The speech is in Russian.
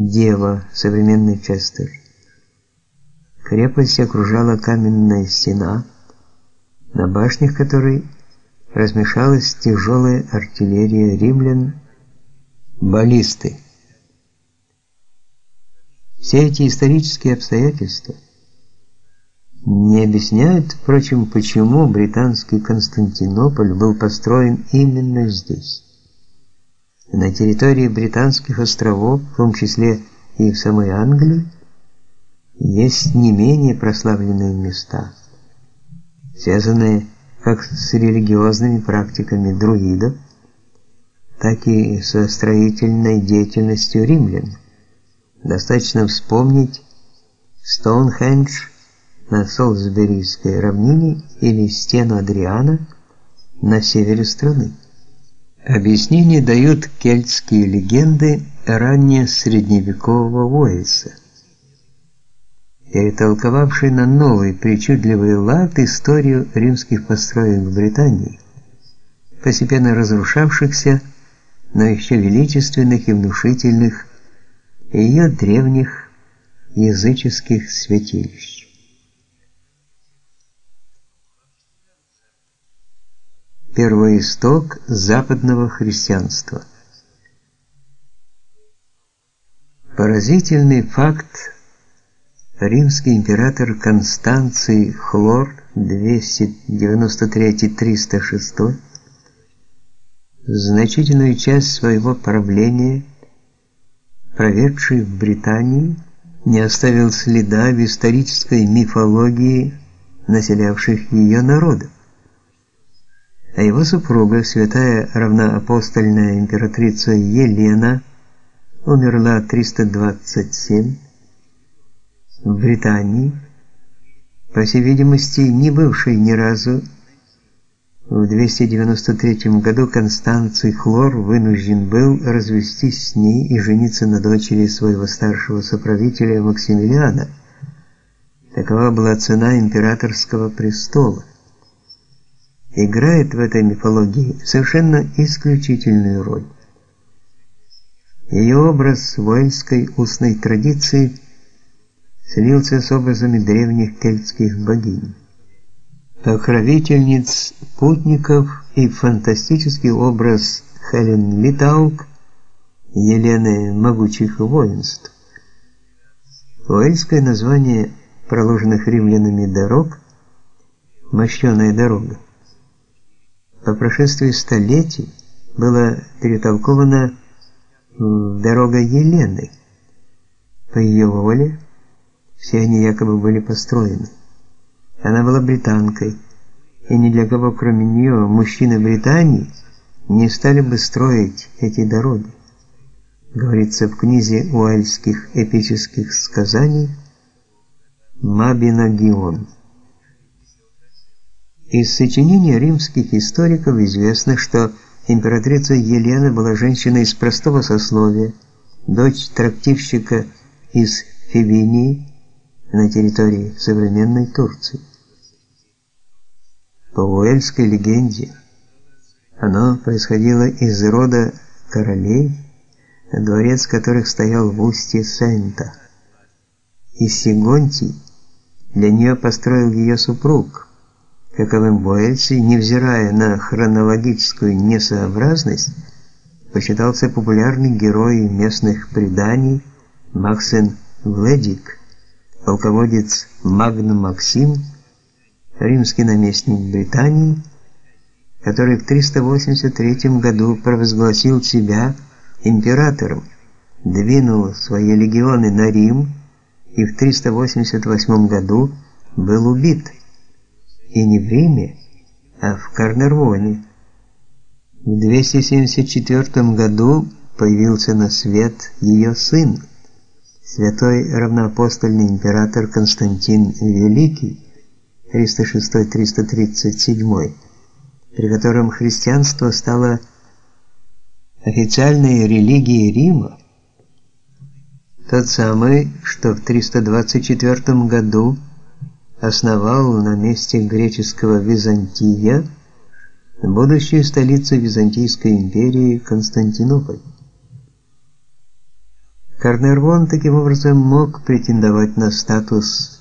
Дева, современный Честер. Крепость окружала каменная стена, на башнях которой размешалась тяжелая артиллерия римлян, баллисты. Все эти исторические обстоятельства не объясняют, впрочем, почему британский Константинополь был построен именно здесь. На территории британских островов, в том числе и в самой Англии, есть не менее прославленные места, связанные как с религиозными практиками друидов, так и со строительной деятельностью римлян. Достаточно вспомнить Стоунхендж на Солсберийской равнине или стену Адриана на севере страны. Объяснение дают кельтские легенды ранее средневекового Уэльса, перетолковавшие на новый причудливый лад историю римских построек в Британии, постепенно разрушавшихся, но еще величественных и внушительных ее древних языческих святилищ. Первоисток западного христианства. Поразительный факт. Римский император Констанций Хлор 293-306 значительную часть своего правления, проведший в Британии, не оставил следа в исторической мифологии населявших ее народов а его супруга, святая равноапостольная императрица Елена, умерла 327 в Британии, по всей видимости, не бывшей ни разу. В 293 году Констанций Хлор вынужден был развестись с ней и жениться на дочери своего старшего соправителя Максимилиана. Такова была цена императорского престола играет в этой мифологии совершенно исключительную роль. Ее образ воинской устной традиции слился с образами древних кельтских богинь, покровительниц путников и фантастический образ Хелен Литаук, Елены могучих воинств. Уэльское название проложенных римлянами дорог мощеная дорога по прошествии столетий было перетолковано дорога Елены. По ее воле все они якобы были построены. Она была британкой, и ни для кого, кроме нее, мужчины Британии не стали бы строить эти дороги. Говорится в книге уэльских эпических сказаний Мабинагион. Из сочинений римских историков известно, что императрица Елена была женщиной из простого сословия, дочь трактирщика из Фивинии на территории современной Турции. По уэльской легенде, оно происходило из рода королей, дворец которых стоял в устье Сента. И Сигонтий для нее построил ее супруг – каковым Боэльси, невзирая на хронологическую несообразность, посчитался популярный герой местных преданий Максен Вледик, полководец Магн Максим, римский наместник Британии, который в 383 году провозгласил себя императором, двинул свои легионы на Рим и в 388 году был убит и не в Риме, а в Карнарвоне. В 274 году появился на свет ее сын, святой равноапостольный император Константин Великий, 306-337, при котором христианство стало официальной религией Рима, тот самый, что в 324 году основал на месте греческого Византия будущую столицу Византийской империи Константинополь. Карнервон таким образом мог претендовать на статус